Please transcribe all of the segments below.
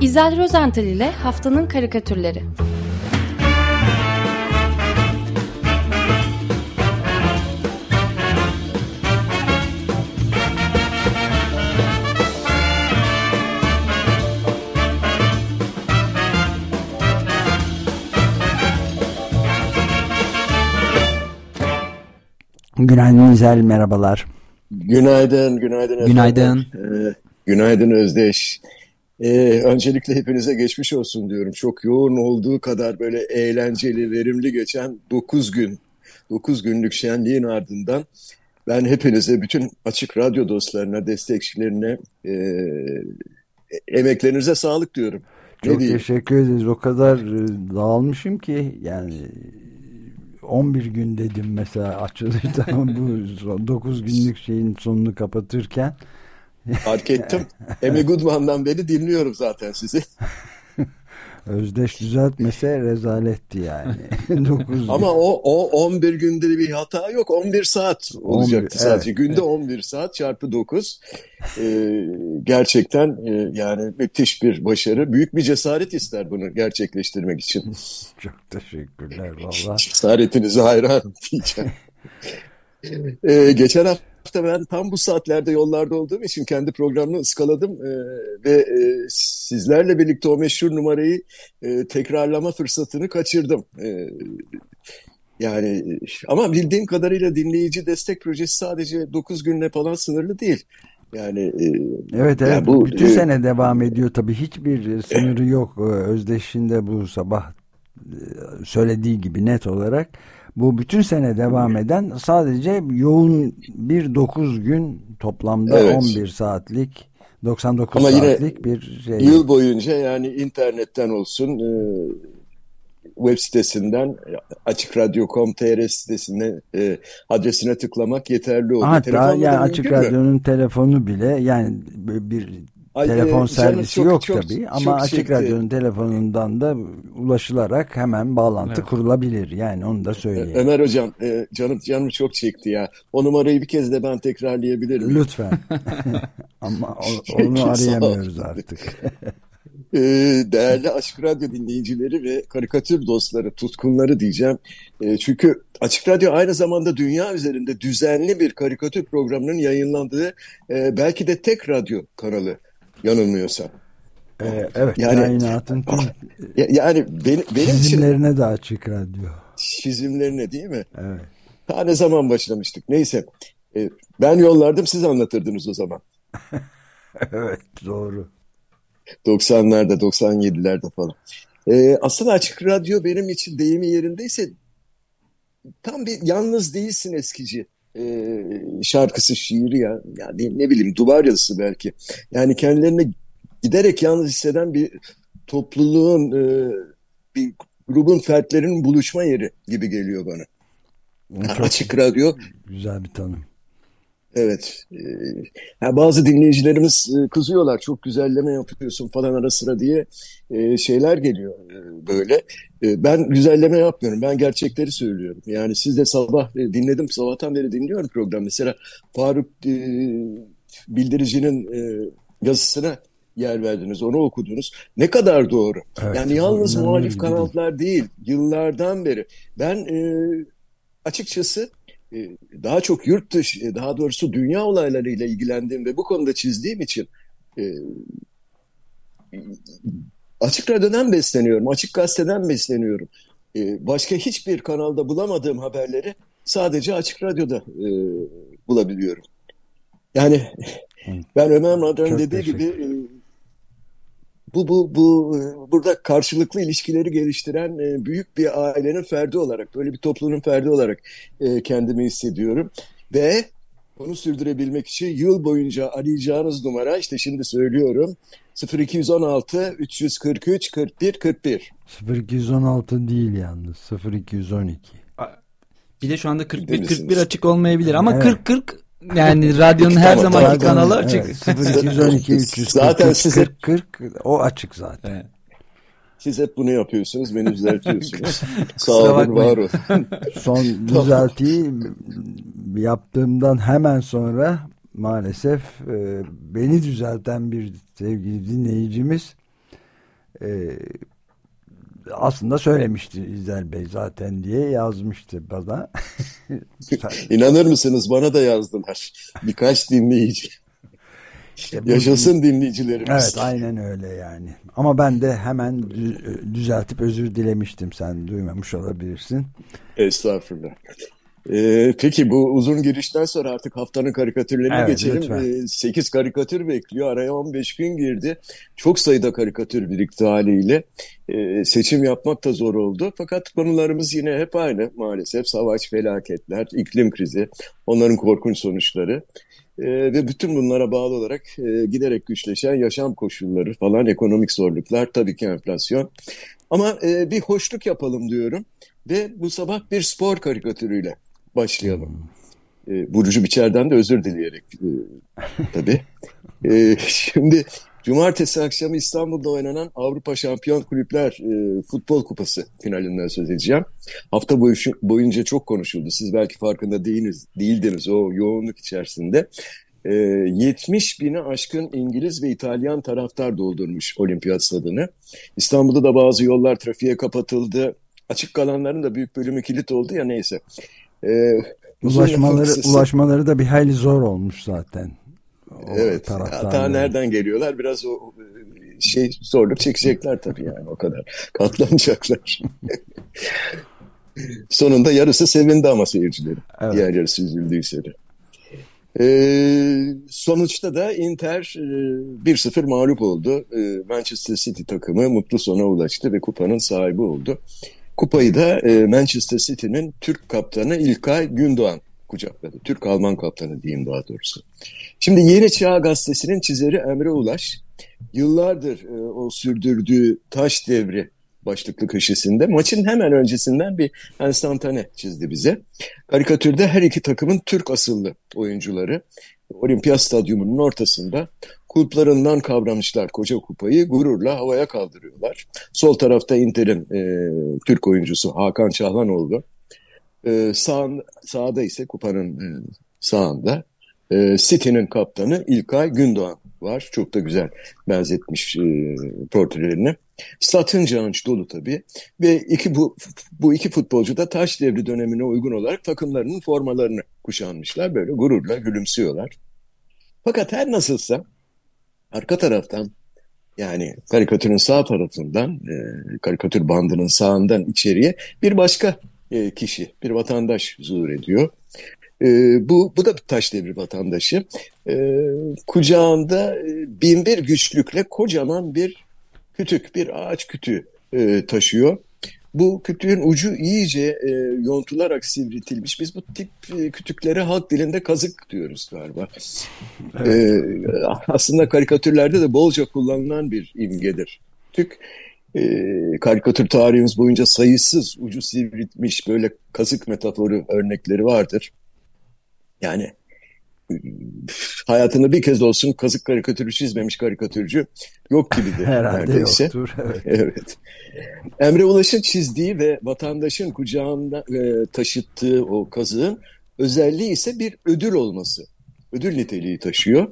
İzel Rozental ile Haftanın Karikatürleri Günaydın İzel, merhabalar. Günaydın, günaydın. Günaydın. Ee, günaydın Özdeş. Ee, öncelikle hepinize geçmiş olsun diyorum. Çok yoğun olduğu kadar böyle eğlenceli, verimli geçen 9 gün, 9 günlük şenliğin ardından ben hepinize, bütün Açık Radyo dostlarına, destekçilerine, e, emeklerinize sağlık diyorum. Çok teşekkür ederiz. O kadar e, dağılmışım ki yani 11 gün dedim mesela açılırdı ama bu 9 günlük şeyin sonunu kapatırken. Fark ettim. Amy Goodman'dan beri dinliyorum zaten sizi. Özdeş düzeltmese rezaletti yani. 9 Ama o, o 11 günde bir hata yok. 11 saat olacaktı 11, sadece. Evet, Günde evet. 11 saat çarpı 9. Ee, gerçekten e, yani müthiş bir başarı. Büyük bir cesaret ister bunu gerçekleştirmek için. Çok teşekkürler valla. Cesaretinize hayran diyeceğim. ee, geçen hafta hafta ben tam bu saatlerde yollarda olduğum için kendi programını ıskaladım e, ve e, sizlerle birlikte o meşhur numarayı e, tekrarlama fırsatını kaçırdım. E, yani ama bildiğim kadarıyla dinleyici destek projesi sadece 9 günle falan sınırlı değil. Yani e, evet evet yani bu, bütün e, sene devam ediyor tabii hiçbir sınırı yok Özdeş'in bu sabah e, söylediği gibi net olarak bu bütün sene devam eden sadece yoğun bir 9 gün toplamda evet. 11 saatlik 99 Ama saatlik bir şey. Yıl boyunca yani internetten olsun e, web sitesinden açık radyo.com.tr sitesine e, adresine tıklamak yeterli oldu. Hatta yani açık radyonun telefonu bile yani bir Ay, Telefon e, servisi çok, yok çok, tabii ama çok Açık çekti. Radyo'nun telefonundan da ulaşılarak hemen bağlantı evet. kurulabilir. Yani onu da söyleyeyim. Ömer Hocam e, canım canım çok çekti ya. O numarayı bir kez de ben tekrarlayabilirim. Lütfen. ama onu arayamıyoruz artık. E, değerli Açık Radyo dinleyicileri ve karikatür dostları, tutkunları diyeceğim. çünkü Açık Radyo aynı zamanda dünya üzerinde düzenli bir karikatür programının yayınlandığı belki de tek radyo kanalı yanılmıyorsam. Ee, evet yani, kainatın yani benim, benim çizimlerine için, de açık radyo. Çizimlerine değil mi? Evet. Ta ne zaman başlamıştık neyse. E, ben yollardım siz anlatırdınız o zaman. evet doğru. 90'larda 97'lerde falan. E, aslında açık radyo benim için deyimi yerindeyse tam bir yalnız değilsin eskici e, şarkısı, şiiri ya. Yani ne bileyim duvar yazısı belki. Yani kendilerini giderek yalnız hisseden bir topluluğun, e, bir grubun fertlerinin buluşma yeri gibi geliyor bana. Çok Açık radyo. Güzel bir tanım. Evet. Ee, bazı dinleyicilerimiz e, kızıyorlar. Çok güzelleme yapıyorsun falan ara sıra diye e, şeyler geliyor e, böyle. E, ben güzelleme yapmıyorum. Ben gerçekleri söylüyorum. Yani siz de sabah e, dinledim. Sabahtan beri dinliyorum program. Mesela Faruk e, Bildirici'nin e, yazısına yer verdiniz. Onu okudunuz. Ne kadar doğru. Evet, yani yalnız muhalif kanallar değil. Yıllardan beri. Ben e, açıkçası e, daha çok yurt dışı, e, daha doğrusu dünya olaylarıyla ilgilendiğim ve bu konuda çizdiğim için e, açık radyodan besleniyorum, açık gazeteden besleniyorum. Başka hiçbir kanalda bulamadığım haberleri sadece açık radyoda bulabiliyorum. Yani ben Ömer Madran dediği gibi bu, bu, bu burada karşılıklı ilişkileri geliştiren e, büyük bir ailenin ferdi olarak, böyle bir toplumun ferdi olarak e, kendimi hissediyorum. Ve bunu sürdürebilmek için yıl boyunca arayacağınız numara işte şimdi söylüyorum 0216 343 41 41. 0216 değil yalnız 0212. Bir de şu anda 41 41 açık olmayabilir ama evet. 40 40 yani radyonun her tamam, zamanki tamam, kanalı açık. Evet, 0212 300 zaten 40, 40 o açık zaten. Evet. Siz hep bunu yapıyorsunuz, beni düzeltiyorsunuz. Sağ olun, var olun. Son düzeltiyi yaptığımdan hemen sonra maalesef e, beni düzelten bir sevgili dinleyicimiz e, aslında söylemişti İzel Bey zaten diye yazmıştı bana. İnanır mısınız bana da yazdılar. Birkaç dinleyici. İşte Yaşasın dinleyicilerimiz. Evet aynen öyle yani. Ama ben de hemen düzeltip özür dilemiştim. Sen duymamış olabilirsin. Estağfurullah. Ee, peki bu uzun girişten sonra artık haftanın karikatürlerine evet, geçelim. Ee, 8 karikatür bekliyor. Araya 15 gün girdi. Çok sayıda karikatür birikti haliyle. Ee, seçim yapmak da zor oldu. Fakat konularımız yine hep aynı maalesef. Savaş, felaketler, iklim krizi, onların korkunç sonuçları. Ee, ve bütün bunlara bağlı olarak e, giderek güçleşen yaşam koşulları falan, ekonomik zorluklar, tabii ki enflasyon. Ama e, bir hoşluk yapalım diyorum. Ve bu sabah bir spor karikatürüyle başlayalım. E, Burcu Biçer'den de özür dileyerek e, tabii. E, şimdi cumartesi akşamı İstanbul'da oynanan Avrupa Şampiyon Kulüpler e, Futbol Kupası finalinden söz edeceğim. Hafta boyu, boyunca çok konuşuldu. Siz belki farkında değiliz, değildiniz o yoğunluk içerisinde. E, 70 bini aşkın İngiliz ve İtalyan taraftar doldurmuş olimpiyat stadını. İstanbul'da da bazı yollar trafiğe kapatıldı. Açık kalanların da büyük bölümü kilit oldu ya neyse. E, ulaşmaları ulaşmaları da bir hayli zor olmuş zaten. O evet. Hatta nereden geliyorlar? Biraz o şey zorluk çekecekler tabii yani o kadar. Katlanacaklar. Sonunda yarısı sevindi ama seyircileri. Evet. Diğer yarısı üzüldüyse de. Ee, sonuçta da Inter e, 1-0 mağlup oldu. E, Manchester City takımı mutlu sona ulaştı ve kupanın sahibi oldu. Kupayı da e, Manchester City'nin Türk kaptanı İlkay Gündoğan kucakladı. Türk-Alman kaptanı diyeyim daha doğrusu. Şimdi Yeni Çağ Gazetesi'nin çizeri Emre Ulaş yıllardır e, o sürdürdüğü taş devri başlıklı köşesinde maçın hemen öncesinden bir enstantane çizdi bize. Karikatürde her iki takımın Türk asıllı oyuncuları Olimpiyat Stadyumu'nun ortasında kulplarından kavramışlar koca kupayı gururla havaya kaldırıyorlar. Sol tarafta Inter'in e, Türk oyuncusu Hakan Çahlanoğlu. E, sağ, sağda ise kupanın e, sağında e, City'nin kaptanı İlkay Gündoğan var. Çok da güzel benzetmiş e, portrelerini. Satınca anç dolu tabii. Ve iki bu, bu iki futbolcu da taş devri dönemine uygun olarak takımlarının formalarını kuşanmışlar. Böyle gururla gülümsüyorlar. Fakat her nasılsa arka taraftan yani karikatürün sağ tarafından, e, karikatür bandının sağından içeriye bir başka e, kişi, bir vatandaş zuhur ediyor. E, bu, bu da bir taş devri vatandaşı. E, kucağında e, binbir güçlükle kocaman bir kütük, bir ağaç kütüğü e, taşıyor. Bu kütüğün ucu iyice e, yontularak sivritilmiş. Biz bu tip e, kütüklere halk dilinde kazık diyoruz galiba. Evet. E, aslında karikatürlerde de bolca kullanılan bir imgedir. Tük e, karikatür tarihimiz boyunca sayısız ucu sivritmiş böyle kazık metaforu örnekleri vardır. Yani hayatında bir kez olsun kazık karikatürü çizmemiş karikatürcü yok gibidir Herhalde neredeyse. yoktur. Evet. evet. Emre Ulaş'ın çizdiği ve vatandaşın kucağında e, taşıttığı o kazığın özelliği ise bir ödül olması. Ödül niteliği taşıyor.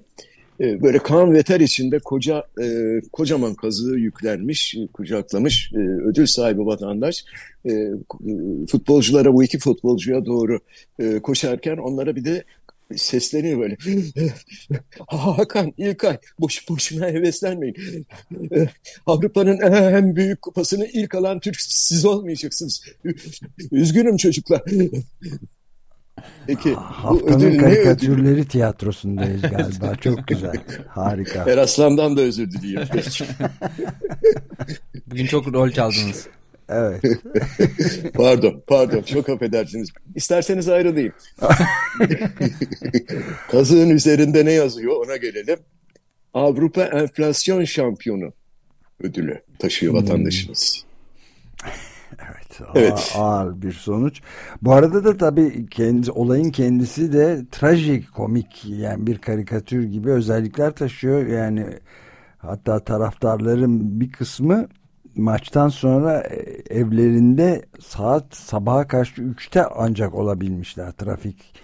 E, böyle kan ve ter içinde koca e, kocaman kazığı yüklenmiş, kucaklamış e, ödül sahibi vatandaş e, futbolculara bu iki futbolcuya doğru e, koşarken onlara bir de sesleniyor böyle. Hakan, İlkay, boş boşuna heveslenmeyin. Avrupa'nın en büyük kupasını ilk alan Türk siz olmayacaksınız. Üzgünüm çocuklar. Peki Haftanın karikatürleri ödül? tiyatrosundayız galiba. Çok güzel. Harika. Eraslan'dan da özür diliyorum. Bugün çok rol çaldınız. Evet. pardon, pardon. Çok affedersiniz. İsterseniz ayrılayım. Kazığın üzerinde ne yazıyor ona gelelim. Avrupa Enflasyon Şampiyonu ödülü taşıyor hmm. vatandaşımız. Evet, evet. Ağır, bir sonuç. Bu arada da tabii kendi, olayın kendisi de trajik, komik yani bir karikatür gibi özellikler taşıyor. Yani hatta taraftarların bir kısmı maçtan sonra e, evlerinde saat sabaha karşı 3'te ancak olabilmişler trafik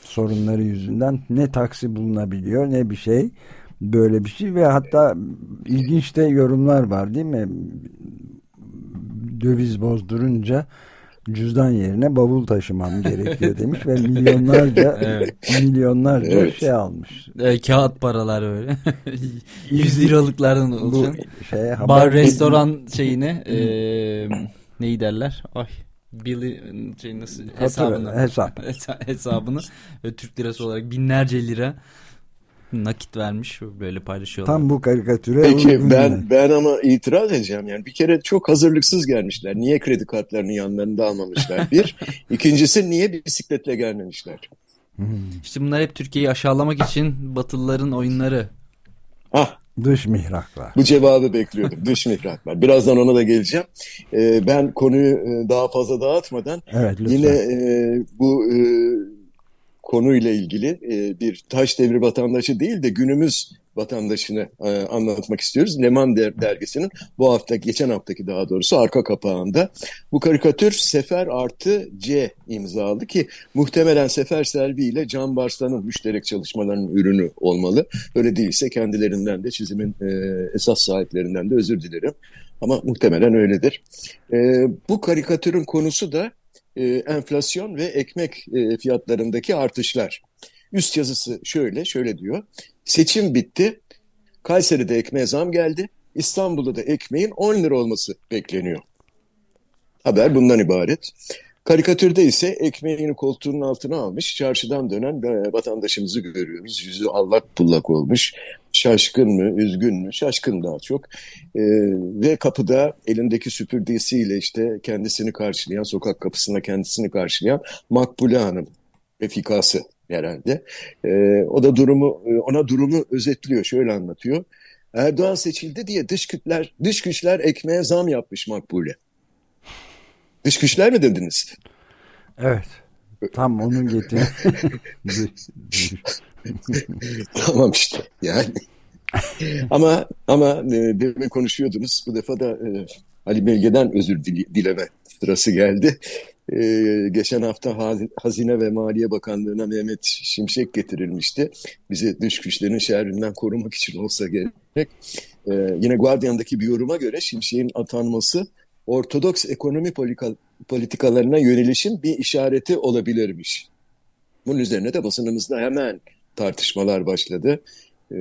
sorunları yüzünden ne taksi bulunabiliyor ne bir şey böyle bir şey ve hatta ilginç de yorumlar var değil mi? Döviz bozdurunca cüzdan yerine bavul taşımam gerekiyor demiş ve milyonlarca evet. milyonlarca evet. şey almış. E, kağıt paralar öyle. 100 liralıklardan oluşan. Şeye, Bar restoran şeyine e, neyi derler? Ay Billy şey nasıl hesabını hesap. hesabını ve Türk lirası olarak binlerce lira nakit vermiş böyle paylaşıyorlar. Tam bu karikatüre. Peki ben ben ama itiraz edeceğim yani bir kere çok hazırlıksız gelmişler. Niye kredi kartlarını yanlarında almamışlar? Bir. İkincisi niye bisikletle gelmemişler? Hmm. İşte bunlar hep Türkiye'yi aşağılamak için Batılıların oyunları. Ah Dış mihraklar. Bu cevabı bekliyordum. Dış mihraklar. Birazdan ona da geleceğim. Ee, ben konuyu e, daha fazla dağıtmadan evet, yine e, bu e, konuyla ilgili e, bir taş devri vatandaşı değil de günümüz vatandaşını e, anlatmak istiyoruz. Leman der, dergisinin bu hafta, geçen haftaki daha doğrusu arka kapağında. Bu karikatür Sefer artı C imzalı ki muhtemelen Sefer Selvi ile Can Barslan'ın müşterek çalışmalarının ürünü olmalı. Öyle değilse kendilerinden de çizimin e, esas sahiplerinden de özür dilerim. Ama muhtemelen öyledir. E, bu karikatürün konusu da e, enflasyon ve ekmek e, fiyatlarındaki artışlar. Üst yazısı şöyle, şöyle diyor. Seçim bitti. Kayseri'de ekmeğe zam geldi. İstanbul'da da ekmeğin 10 lira olması bekleniyor. Haber bundan ibaret. Karikatürde ise ekmeğini koltuğunun altına almış, çarşıdan dönen bir vatandaşımızı görüyoruz. Yüzü allak pullak olmuş. Şaşkın mı, üzgün mü? Şaşkın daha çok. Ee, ve kapıda elindeki süpürgesiyle işte kendisini karşılayan, sokak kapısında kendisini karşılayan Makbule Hanım refikası herhalde. Ee, o da durumu, ona durumu özetliyor, şöyle anlatıyor. Erdoğan seçildi diye dış güçler, dış güçler ekmeğe zam yapmış Makbule. Dış güçler mi dediniz? Evet. Tam onun getiri. tamam işte yani. ama ama e, demin konuşuyordunuz. Bu defa da e, Ali Belge'den özür dileme sırası geldi. E, geçen hafta Hazine ve Maliye Bakanlığı'na Mehmet Şimşek getirilmişti. Bizi dış güçlerin şerrinden korumak için olsa gerek. E, yine Guardian'daki bir yoruma göre Şimşek'in atanması ortodoks ekonomi politikalarına yönelişin bir işareti olabilirmiş. Bunun üzerine de basınımızda hemen tartışmalar başladı. Ee,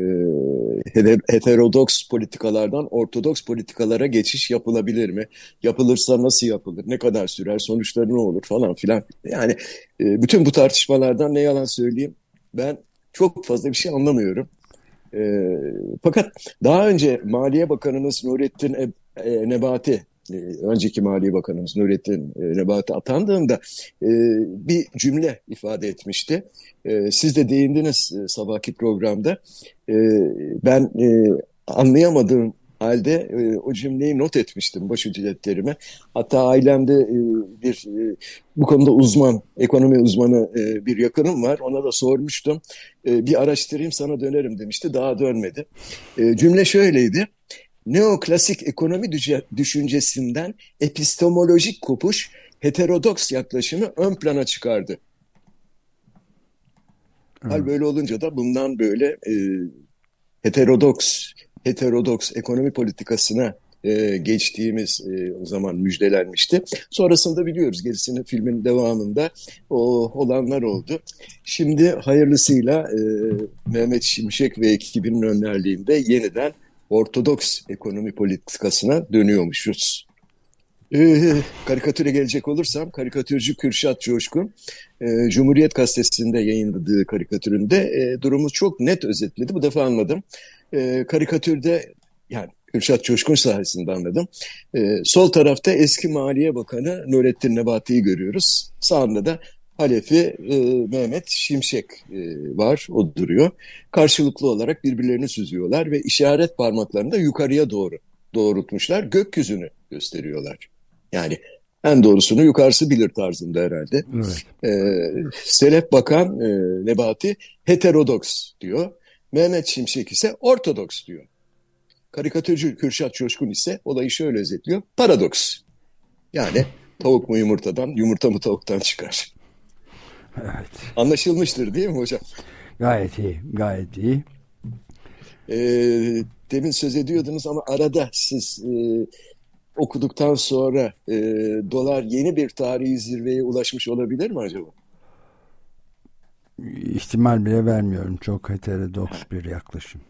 heterodoks politikalardan ortodoks politikalara geçiş yapılabilir mi? Yapılırsa nasıl yapılır? Ne kadar sürer? Sonuçları ne olur falan filan. Yani e, bütün bu tartışmalardan ne yalan söyleyeyim ben çok fazla bir şey anlamıyorum. E, fakat daha önce Maliye Bakanımız Nurettin e, e, Nebati önceki Maliye Bakanımız Nurettin e, Nebati atandığında e, bir cümle ifade etmişti. Siz de değindiniz sabahki programda. Ben anlayamadığım halde o cümleyi not etmiştim baş ücretlerime. Hatta ailemde bir bu konuda uzman, ekonomi uzmanı bir yakınım var. Ona da sormuştum. Bir araştırayım sana dönerim demişti. Daha dönmedi. Cümle şöyleydi neoklasik ekonomi düşüncesinden epistemolojik kopuş heterodoks yaklaşımı ön plana çıkardı. Hal böyle olunca da bundan böyle e, heterodoks heterodoks ekonomi politikasına e, geçtiğimiz e, o zaman müjdelenmişti. Sonrasında biliyoruz gerisini filmin devamında o olanlar oldu. Şimdi hayırlısıyla e, Mehmet Şimşek ve ekibinin önderliğinde yeniden ortodoks ekonomi politikasına dönüyormuşuz. Ee, karikatüre gelecek olursam karikatürcü Kürşat Coşkun e, Cumhuriyet Gazetesi'nde yayınladığı karikatüründe e, durumu çok net özetledi. Bu defa anladım. E, karikatürde yani Kürşat Coşkun sayesinde anladım. E, sol tarafta eski Maliye Bakanı Nurettin Nebati'yi görüyoruz. Sağında da Halefi e, Mehmet Şimşek e, var, o duruyor. Karşılıklı olarak birbirlerini süzüyorlar ve işaret parmaklarını da yukarıya doğru doğrultmuşlar. Gökyüzünü gösteriyorlar. Yani en doğrusunu yukarısı bilir tarzında herhalde. Evet. E, Selef Bakan e, Nebati heterodoks diyor. Mehmet Şimşek ise ortodoks diyor. Karikatürcü Kürşat Çoşkun ise olayı şöyle özetliyor. Paradoks. Yani tavuk mu yumurtadan, yumurta mı tavuktan çıkar. Evet. Anlaşılmıştır değil mi hocam? Gayet iyi, gayet iyi. E, demin söz ediyordunuz ama arada siz e, okuduktan sonra e, dolar yeni bir tarihi zirveye ulaşmış olabilir mi acaba? İhtimal bile vermiyorum. Çok heterodoks bir yaklaşım.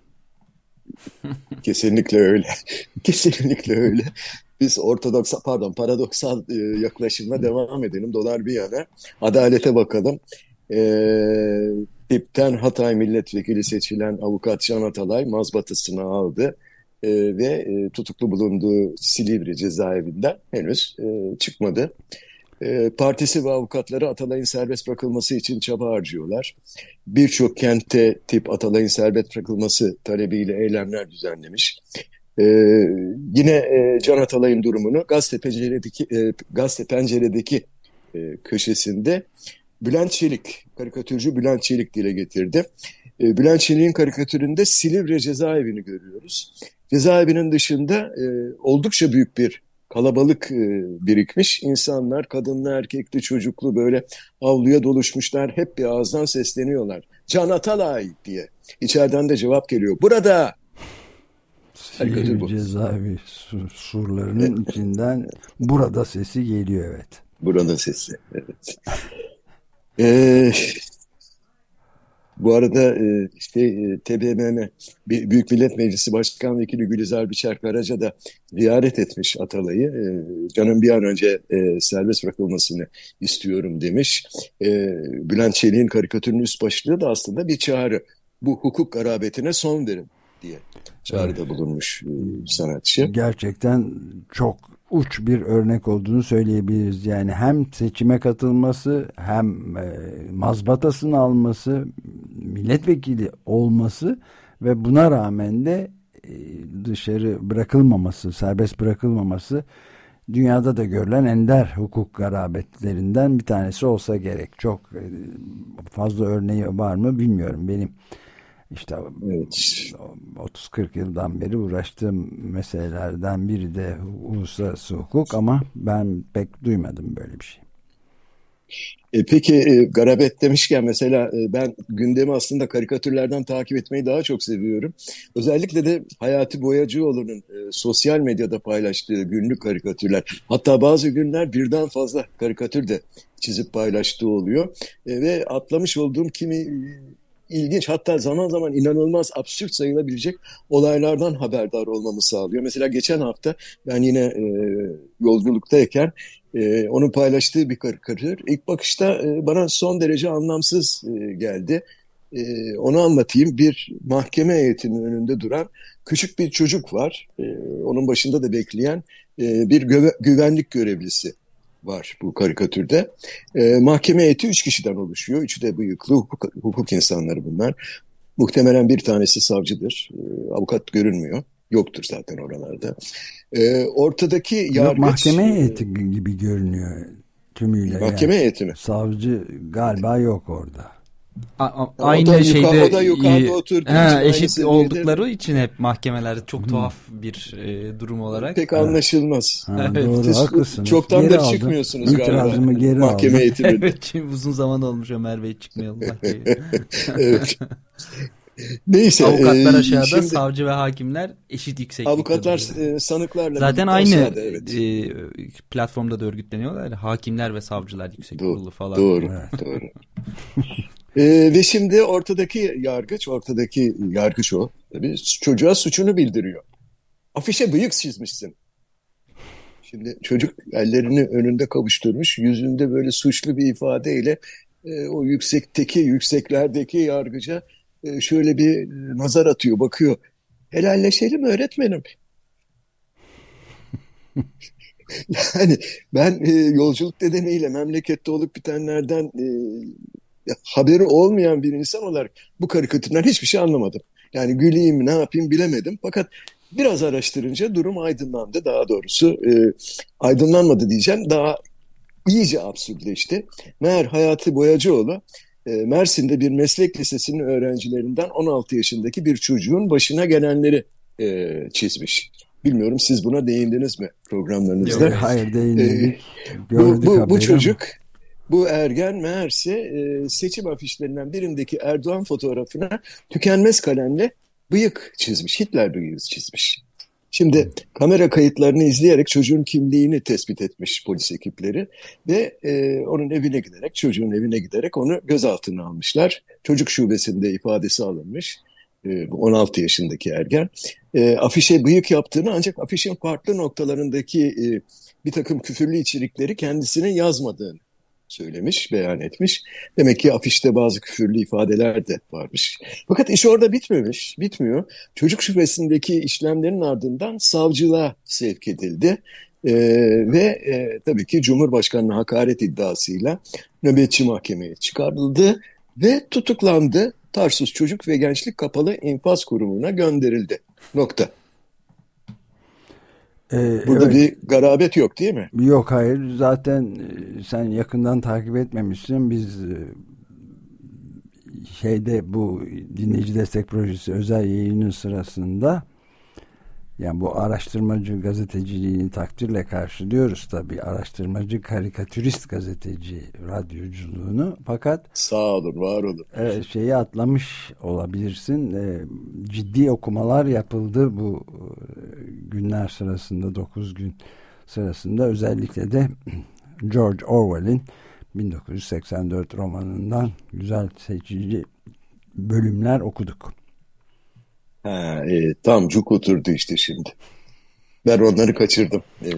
Kesinlikle öyle. Kesinlikle öyle. Biz ortodoks, pardon paradoksal e, yaklaşımla devam edelim. Dolar bir yana. Adalete bakalım. E, Tipten Hatay milletvekili seçilen avukat Can Atalay mazbatasını aldı. E, ve e, tutuklu bulunduğu Silivri cezaevinden henüz e, çıkmadı. E, partisi ve avukatları Atalay'ın serbest bırakılması için çaba harcıyorlar. Birçok kente tip Atalay'ın serbest bırakılması talebiyle eylemler düzenlemiş. Ee, yine e, Can Atalay'ın durumunu Gazete Pencere'deki, e, Gazete Pencere'deki e, köşesinde Bülent Çelik, karikatürcü Bülent Çelik dile getirdi. E, Bülent Çelik'in karikatüründe Silivri cezaevini görüyoruz. Cezaevinin dışında e, oldukça büyük bir kalabalık e, birikmiş. İnsanlar, kadınlı, erkekli, çocuklu böyle avluya doluşmuşlar. Hep bir ağızdan sesleniyorlar. Can Atalay diye. İçeriden de cevap geliyor. Burada! Silivri cezaevi surlarının içinden burada sesi geliyor evet. Burada sesi evet. Ee, bu arada işte e, TBMM Büyük Millet Meclisi Başkan Vekili Gülizar Biçer Karaca da ziyaret etmiş Atalay'ı. E, canım bir an önce e, serbest bırakılmasını istiyorum demiş. Bülent Çelik'in karikatürünün üst başlığı da aslında bir çağrı. Bu hukuk garabetine son verin diye çağrıda bulunmuş e, sanatçı. Gerçekten çok uç bir örnek olduğunu söyleyebiliriz. Yani hem seçime katılması hem e, mazbatasını alması, milletvekili olması ve buna rağmen de e, dışarı bırakılmaması, serbest bırakılmaması dünyada da görülen ender hukuk garabetlerinden bir tanesi olsa gerek. Çok fazla örneği var mı bilmiyorum. Benim işte evet. 30-40 yıldan beri uğraştığım meselelerden biri de uluslararası hukuk ama ben pek duymadım böyle bir şey. E, peki e, garabet demişken mesela e, ben gündemi aslında karikatürlerden takip etmeyi daha çok seviyorum. Özellikle de Hayati Boyacıoğlu'nun e, sosyal medyada paylaştığı günlük karikatürler. Hatta bazı günler birden fazla karikatür de çizip paylaştığı oluyor. E, ve atlamış olduğum kimi ilginç hatta zaman zaman inanılmaz absürt sayılabilecek olaylardan haberdar olmamı sağlıyor. Mesela geçen hafta ben yine e, yolculuktayken e, onun paylaştığı bir karikatür ilk bakışta e, bana son derece anlamsız e, geldi. E, onu anlatayım. Bir mahkeme heyetinin önünde duran küçük bir çocuk var. E, onun başında da bekleyen e, bir güvenlik görevlisi var bu karikatürde. E, mahkeme heyeti üç kişiden oluşuyor. Üçü de bıyıklı hukuk, hukuk insanları bunlar. Muhtemelen bir tanesi savcıdır. E, avukat görünmüyor. Yoktur zaten oralarda. E, ortadaki yargıç... Mahkeme heyeti gibi görünüyor tümüyle. Mahkeme yani. heyeti mi? Savcı galiba yok orada. A, a, aynı o da şeyde yukarı, o da yukarıda oturduğu he, eşit oldukları için hep mahkemeler çok tuhaf bir e, durum olarak. Pek anlaşılmaz. Ha, evet. Doğru Siz haklısınız. Çoktan da çıkmıyorsunuz galiba. geri mahkeme eğitiminde. evet uzun zaman olmuş Ömer Bey çıkmayalım mahkemeye. evet. Neyse. Avukatlar aşağıda, şimdi, savcı ve hakimler eşit yükseklikte. Avukatlar e, sanıklarla. Zaten aynı aşağıda, evet. e, platformda da örgütleniyorlar. Hakimler ve savcılar yüksek kurulu falan. Doğru, doğru. Ee, ve şimdi ortadaki yargıç, ortadaki yargıç o. Tabii çocuğa suçunu bildiriyor. Afişe bıyık çizmişsin. Şimdi çocuk ellerini önünde kavuşturmuş, yüzünde böyle suçlu bir ifadeyle e, o yüksekteki, yükseklerdeki yargıca e, şöyle bir nazar atıyor, bakıyor. Helalleşelim öğretmenim. yani ben e, yolculuk nedeniyle memlekette olup bitenlerden e, haberi olmayan bir insan olarak bu karikatürden hiçbir şey anlamadım. Yani güleyim ne yapayım bilemedim. Fakat biraz araştırınca durum aydınlandı. Daha doğrusu e, aydınlanmadı diyeceğim. Daha iyice absürtleşti. Meğer Hayati Boyacıoğlu e, Mersin'de bir meslek lisesinin öğrencilerinden 16 yaşındaki bir çocuğun başına gelenleri e, çizmiş. Bilmiyorum siz buna değindiniz mi programlarınızda? Yok, hayır değinmedik. Ee, bu, bu, bu çocuk bu ergen meğerse e, seçim afişlerinden birindeki Erdoğan fotoğrafına tükenmez kalemle bıyık çizmiş. Hitler bıyığı çizmiş. Şimdi kamera kayıtlarını izleyerek çocuğun kimliğini tespit etmiş polis ekipleri ve e, onun evine giderek, çocuğun evine giderek onu gözaltına almışlar. Çocuk şubesinde ifadesi alınmış. E, 16 yaşındaki ergen. E, afişe bıyık yaptığını ancak afişin farklı noktalarındaki e, bir takım küfürlü içerikleri kendisine yazmadığını söylemiş, beyan etmiş. Demek ki afişte bazı küfürlü ifadeler de varmış. Fakat iş orada bitmemiş, bitmiyor. Çocuk şubesindeki işlemlerin ardından savcılığa sevk edildi. Ee, ve e, tabii ki Cumhurbaşkanı'na hakaret iddiasıyla nöbetçi mahkemeye çıkarıldı ve tutuklandı. Tarsus Çocuk ve Gençlik Kapalı İnfaz Kurumu'na gönderildi. Nokta. Ee, Burada evet. bir garabet yok değil mi? Yok hayır. Zaten e, sen yakından takip etmemişsin. Biz e, şeyde bu dinleyici destek projesi özel yayının sırasında yani bu araştırmacı gazeteciliğini takdirle karşılıyoruz tabii. Araştırmacı karikatürist gazeteci radyoculuğunu. Fakat sağ olun, var olun. E, şeyi atlamış olabilirsin. E, ciddi okumalar yapıldı bu e, günler sırasında 9 gün sırasında özellikle de George Orwell'in 1984 romanından güzel seçici bölümler okuduk. Ha, e, tam cuk oturdu işte şimdi. Ben onları kaçırdım. Ee,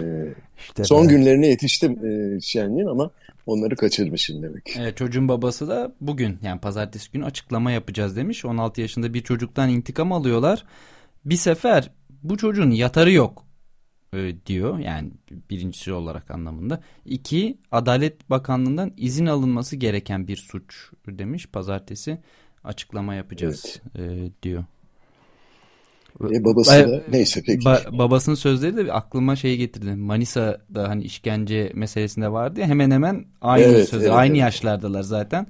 işte son ben... günlerine yetiştim e, Şenliğin ama onları kaçırmışım demek. Evet, çocuğun babası da bugün yani pazartesi günü açıklama yapacağız demiş. 16 yaşında bir çocuktan intikam alıyorlar. Bir sefer bu çocuğun yatarı yok e, diyor yani birincisi olarak anlamında. İki Adalet Bakanlığı'ndan izin alınması gereken bir suç demiş. Pazartesi açıklama yapacağız evet. e, diyor. E, babası da neyse peki. Ba babasının sözleri de aklıma şey getirdi. Manisa'da hani işkence meselesinde vardı ya hemen hemen aynı evet, sözler. Evet, aynı evet. yaşlardalar zaten.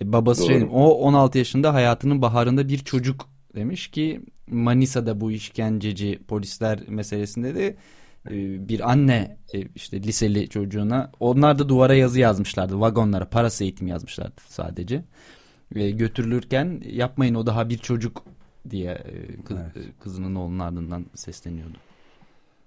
E, babası şey o 16 yaşında hayatının baharında bir çocuk demiş ki Manisa'da bu işkenceci polisler meselesinde de e, bir anne e, işte liseli çocuğuna onlar da duvara yazı yazmışlardı vagonlara parası eğitim yazmışlardı sadece götürülürken yapmayın o daha bir çocuk diye e, kız, evet. E, kızının oğlunun ardından sesleniyordu.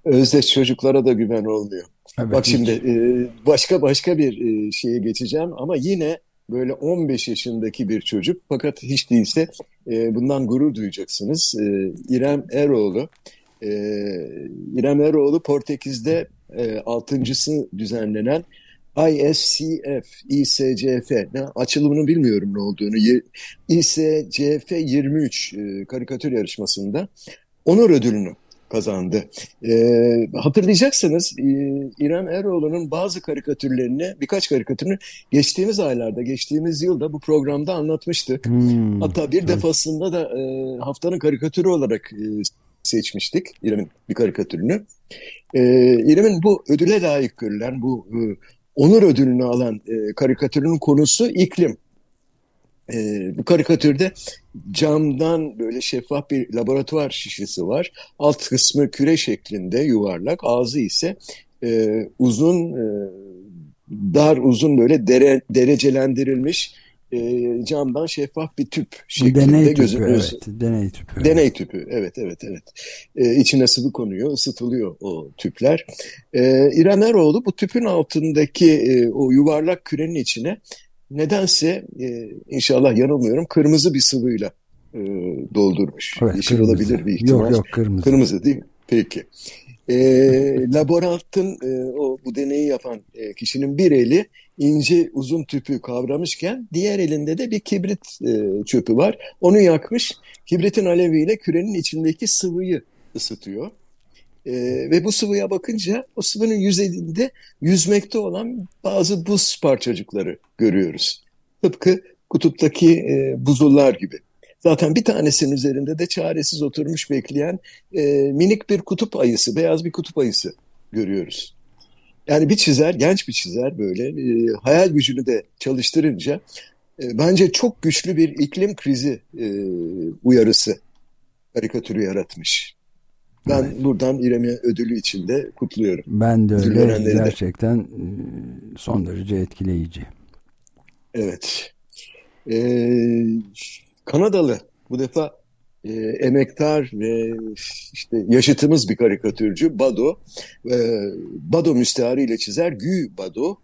Özdeş çocuklara da güven olmuyor. Evet, Bak hiç. şimdi e, başka başka bir şeye geçeceğim ama yine böyle 15 yaşındaki bir çocuk fakat hiç değilse bundan gurur duyacaksınız. İrem Eroğlu. İrem Eroğlu Portekiz'de altıncısı düzenlenen ISCF, ISCF, ne, açılımını bilmiyorum ne olduğunu. ISCF 23 e, karikatür yarışmasında onur ödülünü kazandı. E, hatırlayacaksınız e, İrem Eroğlu'nun bazı karikatürlerini, birkaç karikatürünü geçtiğimiz aylarda, geçtiğimiz yılda bu programda anlatmıştık. Hmm. Hatta bir evet. defasında da e, haftanın karikatürü olarak e, seçmiştik İrem'in bir karikatürünü. E, İrem'in bu ödüle layık görülen bu e, onur ödülünü alan e, karikatürün konusu iklim. E, bu karikatürde camdan böyle şeffaf bir laboratuvar şişesi var. Alt kısmı küre şeklinde yuvarlak, ağzı ise e, uzun, e, dar uzun böyle dere, derecelendirilmiş e, camdan şeffaf bir tüp şeklinde deney tüpü, evet, deney tüpü. Deney tüpü, evet, evet, evet. E, içine sıvı konuyor, ısıtılıyor o tüpler. E, İrem Eroğlu bu tüpün altındaki e, o yuvarlak kürenin içine nedense e, inşallah yanılmıyorum kırmızı bir sıvıyla e, doldurmuş. Evet, Yeşil kırmızı. olabilir bir ihtimal. Yok yok kırmızı. Kırmızı değil mi? Peki. E, laborantın e, o bu deneyi yapan e, kişinin bir eli ince uzun tüpü kavramışken diğer elinde de bir kibrit e, çöpü var. Onu yakmış. Kibritin aleviyle kürenin içindeki sıvıyı ısıtıyor. E, ve bu sıvıya bakınca o sıvının yüzeyinde yüzmekte olan bazı buz parçacıkları görüyoruz. Tıpkı kutuptaki e, buzullar gibi. Zaten bir tanesinin üzerinde de çaresiz oturmuş bekleyen e, minik bir kutup ayısı, beyaz bir kutup ayısı görüyoruz. Yani bir çizer, genç bir çizer böyle e, hayal gücünü de çalıştırınca e, bence çok güçlü bir iklim krizi e, uyarısı karikatürü yaratmış. Ben evet. buradan İrem'e ödülü için de kutluyorum. Ben de öyle gerçekten de. son derece etkileyici. Evet. Ee, Kanadalı bu defa e, emektar ve işte yaşıtımız bir karikatürcü Bado. E, Bado müstehariyle çizer Gü Bado.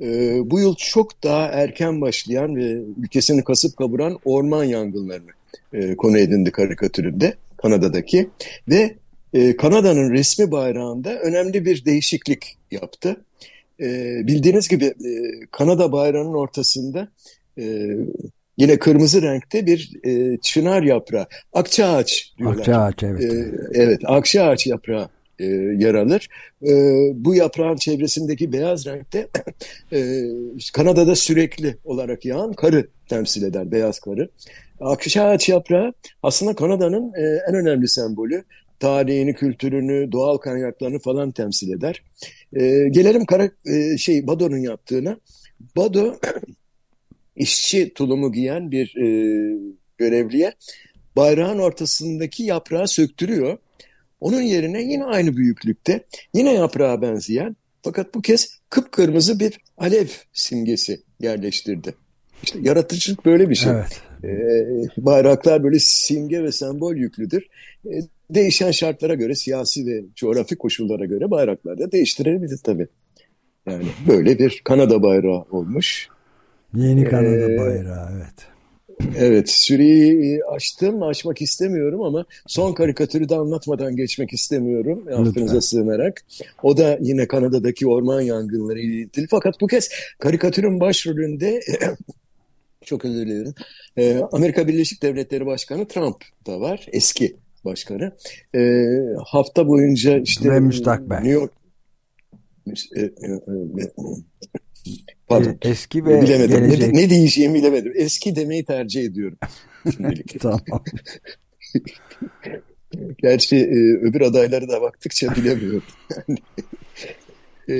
E, bu yıl çok daha erken başlayan ve ülkesini kasıp kavuran orman yangınlarını e, konu edindi karikatüründe Kanada'daki ve e, Kanada'nın resmi bayrağında önemli bir değişiklik yaptı. E, bildiğiniz gibi e, Kanada bayrağının ortasında e, yine kırmızı renkte bir e, çınar yaprağı, akça ağaç diyorlar. Akça ağaç evet. E, evet, akça ağaç yaprağı e, yer alır. E, bu yaprağın çevresindeki beyaz renkte e, Kanada'da sürekli olarak yağan karı temsil eder, beyaz karı. Akça ağaç yaprağı aslında Kanada'nın e, en önemli sembolü. Tarihini, kültürünü, doğal kaynaklarını falan temsil eder. E, gelelim kara, e, şey Bado'nun yaptığına. Bado işçi tulumu giyen bir e, görevliye bayrağın ortasındaki yaprağı söktürüyor. Onun yerine yine aynı büyüklükte, yine yaprağa benzeyen fakat bu kez kıpkırmızı bir alev simgesi yerleştirdi. İşte yaratıcılık böyle bir şey. Evet. Ee, bayraklar böyle simge ve sembol yüklüdür. Ee, değişen şartlara göre, siyasi ve coğrafi koşullara göre bayraklar da değiştirebilir tabii. Yani böyle bir Kanada bayrağı olmuş. Yeni Kanada ee, bayrağı evet. Evet, süreyi açtım, açmak istemiyorum ama son karikatürü de anlatmadan geçmek istemiyorum. Affınıza sığınarak. O da yine Kanada'daki orman yangınları ile ilgili. Fakat bu kez karikatürün başrolünde çok özür dilerim. Ee, Amerika Birleşik Devletleri Başkanı Trump da var. Eski başkanı. Ee, hafta boyunca işte Ve müstakbel. New York e, e, e, Pardon. Eski ve bilemedim. Gelecek. Ne, ne diyeceğimi bilemedim. Eski demeyi tercih ediyorum. tamam. Gerçi e, öbür adayları da baktıkça bilemiyorum. e,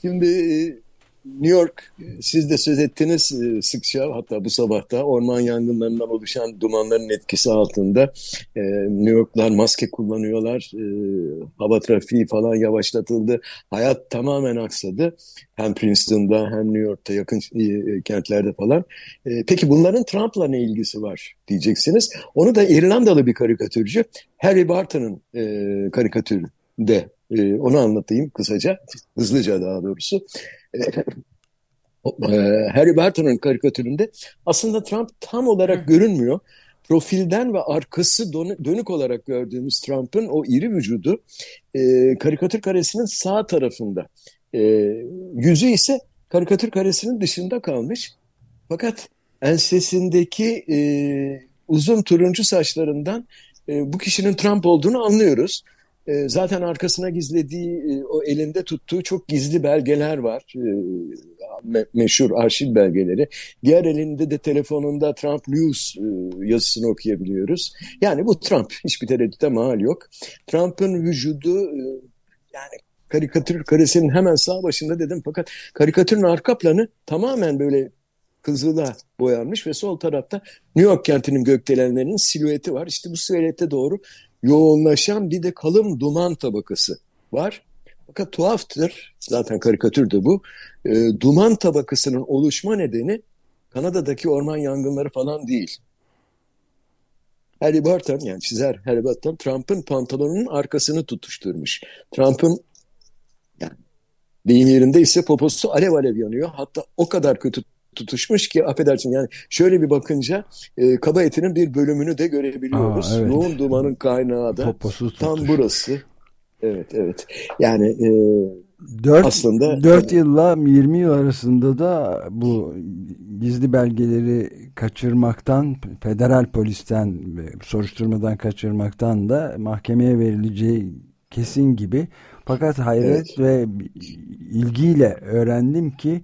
şimdi e, New York siz de söz ettiniz e, sıkça hatta bu sabahta orman yangınlarından oluşan dumanların etkisi altında e, New Yorklar maske kullanıyorlar. E, hava trafiği falan yavaşlatıldı. Hayat tamamen aksadı. Hem Princeton'da hem New York'ta yakın kentlerde falan. Peki bunların Trump'la ne ilgisi var diyeceksiniz. Onu da İrlandalı bir karikatürcü Harry Barton'ın karikatüründe onu anlatayım kısaca, hızlıca daha doğrusu. E, Harry Barton'un karikatüründe aslında Trump tam olarak görünmüyor. Profilden ve arkası dönük olarak gördüğümüz Trump'ın o iri vücudu e, karikatür karesinin sağ tarafında. E, yüzü ise karikatür karesinin dışında kalmış. Fakat ensesindeki e, uzun turuncu saçlarından e, bu kişinin Trump olduğunu anlıyoruz. E, zaten arkasına gizlediği, e, o elinde tuttuğu çok gizli belgeler var. E, me meşhur arşiv belgeleri. Diğer elinde de telefonunda Trump News e, yazısını okuyabiliyoruz. Yani bu Trump. Hiçbir tereddüte mal yok. Trump'ın vücudu e, yani karikatür karesinin hemen sağ başında dedim fakat karikatürün arka planı tamamen böyle kızıla boyanmış ve sol tarafta New York kentinin gökdelenlerinin silüeti var. İşte bu silüete doğru yoğunlaşan bir de kalın duman tabakası var. Fakat tuhaftır, zaten karikatür de bu, e, duman tabakasının oluşma nedeni Kanada'daki orman yangınları falan değil. Harry Barton yani çizer Harry Barton Trump'ın pantolonunun arkasını tutuşturmuş. Trump'ın yani deyim yerinde ise poposu alev alev yanıyor. Hatta o kadar kötü tutuşmuş ki affedersin yani şöyle bir bakınca e, kaba etinin bir bölümünü de görebiliyoruz. Aa, evet. Yoğun dumanın kaynağı da Poposu tam burası. Evet evet yani e, 4, aslında 4 yılla 20 yıl arasında da bu gizli belgeleri kaçırmaktan federal polisten soruşturmadan kaçırmaktan da mahkemeye verileceği kesin gibi fakat hayret evet. ve ilgiyle öğrendim ki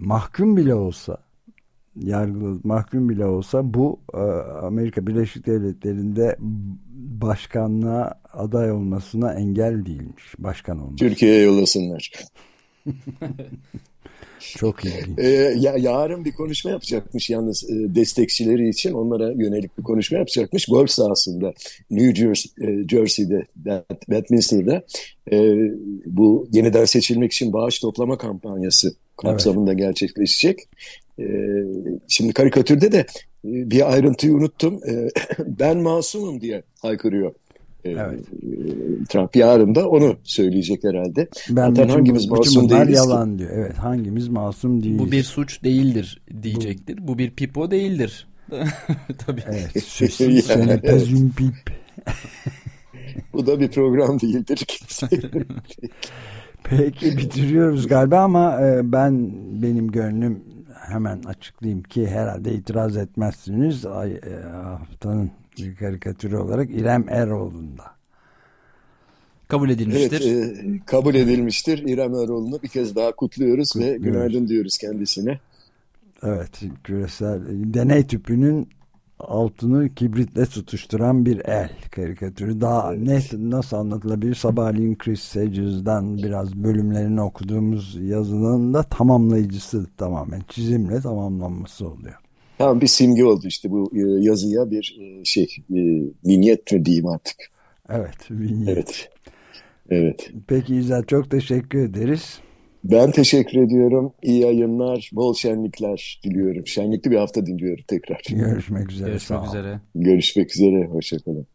mahkum bile olsa yargılı mahkum bile olsa bu e, Amerika Birleşik Devletleri'nde başkanlığa aday olmasına engel değilmiş. Başkan olmuş. Türkiye'ye yollasınlar. Çok ilginç. Ee, ya, yarın bir konuşma yapacakmış yalnız e, destekçileri için onlara yönelik bir konuşma yapacakmış. Golf sahasında New Jersey, e, Jersey'de, Westminster'da e, bu yeniden seçilmek için bağış toplama kampanyası kapsamında evet. gerçekleşecek. Ee, şimdi karikatürde de bir ayrıntıyı unuttum. ben masumum diye haykırıyor. Evet. Trump yarın da onu söyleyecek herhalde. Ben Zaten bütün, hangimiz masum bütün değiliz yalan ki? diyor. Evet hangimiz masum değiliz. Bu bir suç değildir diyecektir. Bu, Bu bir pipo değildir. Tabii. Evet. Seni pip. Bu da bir program değildir. Peki bitiriyoruz galiba ama e, ben benim gönlüm hemen açıklayayım ki herhalde itiraz etmezsiniz. Ay, e, haftanın karikatürü olarak İrem Eroğlu'nda. Kabul edilmiştir. Evet, e, kabul edilmiştir. İrem Eroğlu'nu bir kez daha kutluyoruz, kutluyoruz ve günaydın diyoruz kendisine. Evet, küresel deney tüpünün altını kibritle tutuşturan bir el karikatürü. Daha evet. net nasıl anlatılabilir? Sabahleyin Chris Sages'dan biraz bölümlerini okuduğumuz yazının da tamamlayıcısı tamamen çizimle tamamlanması oluyor. Tamam bir simge oldu işte bu e, yazıya bir e, şey e, vinyet mi diyeyim artık. Evet vinyet. Evet. Evet. Peki İzel çok teşekkür ederiz. Ben teşekkür ediyorum. İyi yayınlar, bol şenlikler diliyorum. Şenlikli bir hafta diliyorum tekrar. Görüşmek üzere. Görüşmek üzere. Görüşmek üzere. Hoşçakalın.